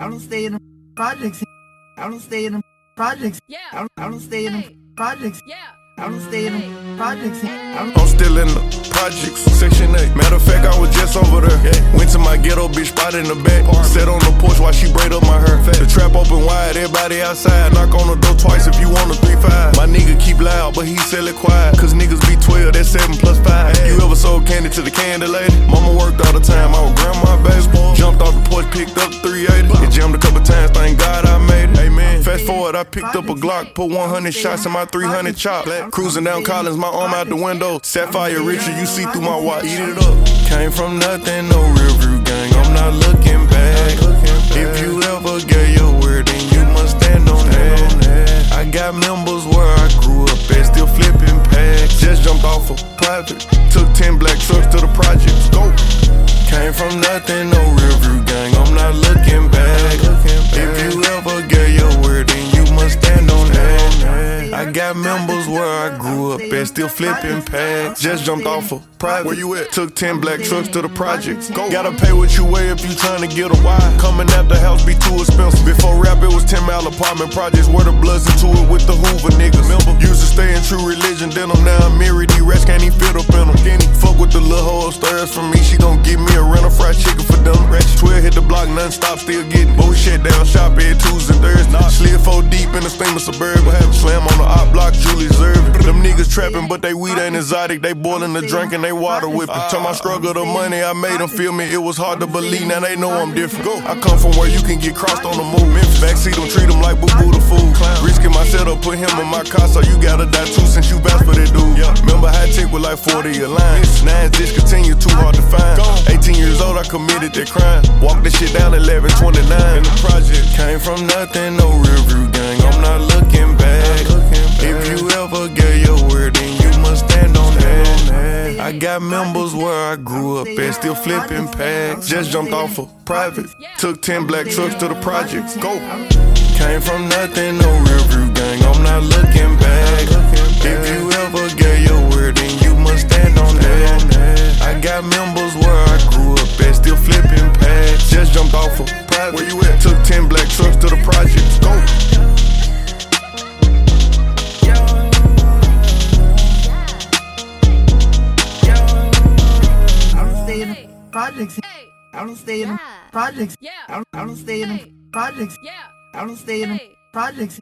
I don't stay in the projects. I don't stay in the projects. Yeah. I don't, I don't stay in the projects. Yeah. I don't stay in the projects. I don't I'm still in the projects, section 8. Matter of fact, I was just over there. Went to my ghetto bitch spot in the back. Sat on the porch while she braid up my hair. The trap open wide, everybody outside. Knock on the door twice if you want a 3-5. My nigga keep loud, but he sell it quiet. Cause niggas be 12, that's 7 plus 5. You ever sold candy to the candy lady? Mama worked all the time, I was grandma baseball. Jumped off the porch, picked up 380. It jammed a couple times, thank God I made it. Amen. Fast forward, I picked up a Glock, put 100 shots in my 300 chop. Cruising down Collins, my arm out the window. Sapphire Richard, you see through my watch. Eat it up. Came from nothing, no off a private. Took 10 black trucks to the projects. Go. Came from nothing, no view gang. I'm not looking back. If you ever gave your word, then you must stand on that. I got members where I grew up and still flipping packs. Just jumped off a private. Where you at? Took 10 black trucks to the projects. Go. Gotta pay what you weigh if you trying to get a wide. Coming out the house be too expensive. Before rap, it was 10 mile apartment projects where the bloods into it with the Hoover niggas. Stay in true religion, then I'm now married. These rats can't even fit up in them. Can't fuck with the little hoe upstairs from me. She gon' give me a rental fried chicken for them. Ratchet 12 hit the block, none stop, still getting. Bullshit down shop every Tuesday and Thursday. Slid four deep in the steamer suburban. Slam on the op block, Julie Zervin. Them niggas trapping, but they weed ain't exotic. They boiling the drink and they water whipping. Ah. Tell my struggle, the money I made them feel me. It was hard to believe, now they know I'm different. Go. I come from where you can get crossed on the move. Memphis backseat them, treat them like boo boo the fool. Risking my setup, put him in my car, so you gotta die too since you best for that dude. Remember high tech with like 40 a line. Nines discontinued, too hard to find. 18 years old, I committed that crime. Walked this shit down 11, 29. In the project, came from nothing, no real view gang. I'm not looking back. If you ever gave your word, then you must stand on that. I got members where I grew up and still flipping packs. Just jumped off a private. Took 10 black trucks to the projects. Go. Came from nothing, no jumped off a private. Where you at? Took 10 black trucks to the projects. Go. I don't stay in the projects. I don't stay in the Yeah. projects. Yeah. I don't, I don't stay in the projects. Yeah. I don't stay in the projects.